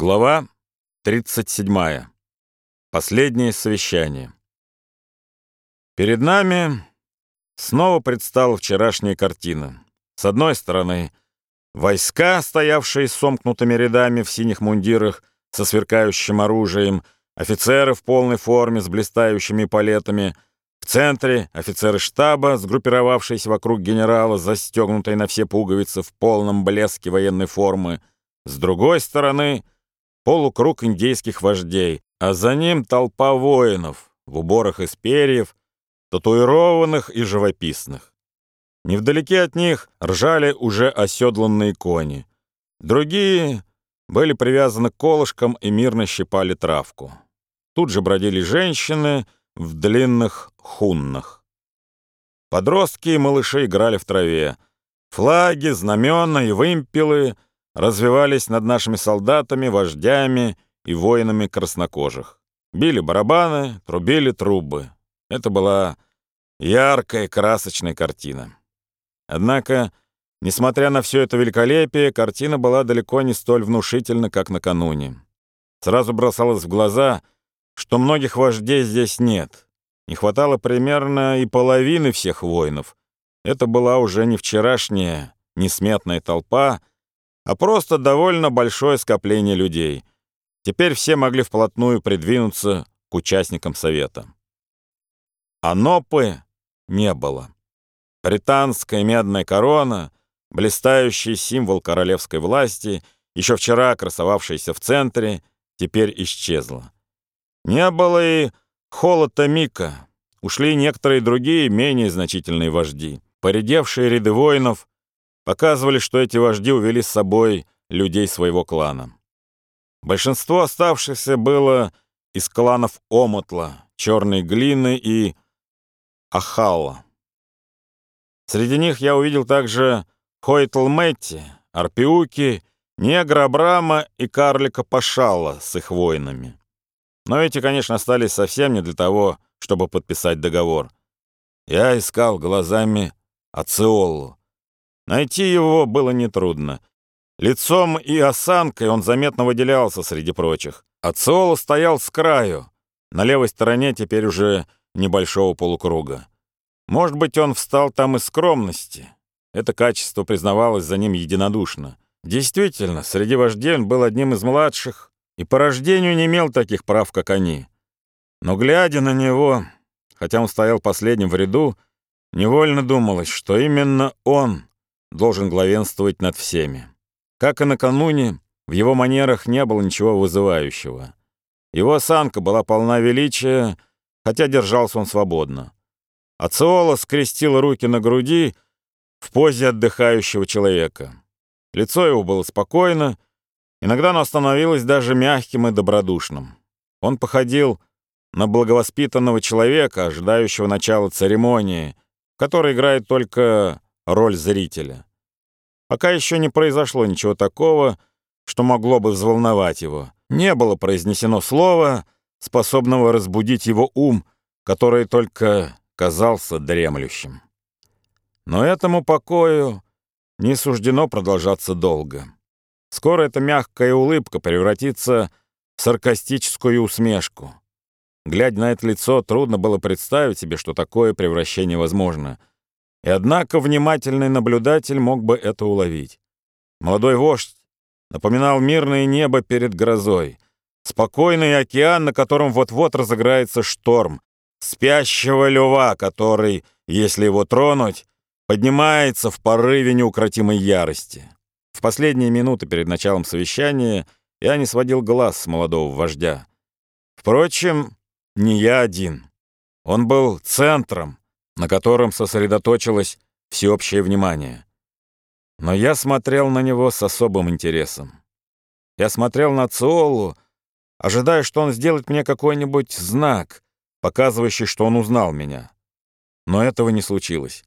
Глава 37. Последнее совещание. Перед нами снова предстала вчерашняя картина. С одной стороны, войска, стоявшие сомкнутыми рядами в синих мундирах со сверкающим оружием, офицеры в полной форме с блистающими палетами, в центре офицеры штаба, сгруппировавшиеся вокруг генерала, застегнутой на все пуговицы в полном блеске военной формы, с другой стороны — полукруг индейских вождей, а за ним толпа воинов в уборах из перьев, татуированных и живописных. Невдалеке от них ржали уже оседланные кони. Другие были привязаны к колышкам и мирно щипали травку. Тут же бродили женщины в длинных хуннах. Подростки и малыши играли в траве. Флаги, знамена и вымпелы — развивались над нашими солдатами, вождями и воинами краснокожих. Били барабаны, трубили трубы. Это была яркая, красочная картина. Однако, несмотря на все это великолепие, картина была далеко не столь внушительна, как накануне. Сразу бросалось в глаза, что многих вождей здесь нет. Не хватало примерно и половины всех воинов. Это была уже не вчерашняя несметная толпа, а просто довольно большое скопление людей. Теперь все могли вплотную придвинуться к участникам совета. Анопы не было. Британская медная корона, блистающий символ королевской власти, еще вчера красовавшаяся в центре, теперь исчезла. Не было и холота Мика. Ушли некоторые другие, менее значительные вожди. Поредевшие ряды воинов показывали, что эти вожди увели с собой людей своего клана. Большинство оставшихся было из кланов Омотла, Черной Глины и Ахалла. Среди них я увидел также Хойтл Мэтти, Арпиуки, Негра Абрама и Карлика Пашала с их воинами. Но эти, конечно, остались совсем не для того, чтобы подписать договор. Я искал глазами Ациолу, Найти его было нетрудно. Лицом и осанкой он заметно выделялся среди прочих. Ациола стоял с краю, на левой стороне теперь уже небольшого полукруга. Может быть, он встал там из скромности. Это качество признавалось за ним единодушно. Действительно, среди вождей он был одним из младших и по рождению не имел таких прав, как они. Но глядя на него, хотя он стоял последним в ряду, невольно думалось, что именно он должен главенствовать над всеми. Как и накануне, в его манерах не было ничего вызывающего. Его осанка была полна величия, хотя держался он свободно. Ациола скрестил руки на груди в позе отдыхающего человека. Лицо его было спокойно, иногда оно становилось даже мягким и добродушным. Он походил на благовоспитанного человека, ожидающего начала церемонии, в играет только роль зрителя. Пока еще не произошло ничего такого, что могло бы взволновать его. Не было произнесено слова, способного разбудить его ум, который только казался дремлющим. Но этому покою не суждено продолжаться долго. Скоро эта мягкая улыбка превратится в саркастическую усмешку. Глядя на это лицо, трудно было представить себе, что такое превращение возможно — и однако внимательный наблюдатель мог бы это уловить. Молодой вождь напоминал мирное небо перед грозой, спокойный океан, на котором вот-вот разыграется шторм, спящего льва, который, если его тронуть, поднимается в порыве неукротимой ярости. В последние минуты перед началом совещания я не сводил глаз с молодого вождя. Впрочем, не я один. Он был центром, на котором сосредоточилось всеобщее внимание. Но я смотрел на него с особым интересом. Я смотрел на Циолу, ожидая, что он сделает мне какой-нибудь знак, показывающий, что он узнал меня. Но этого не случилось.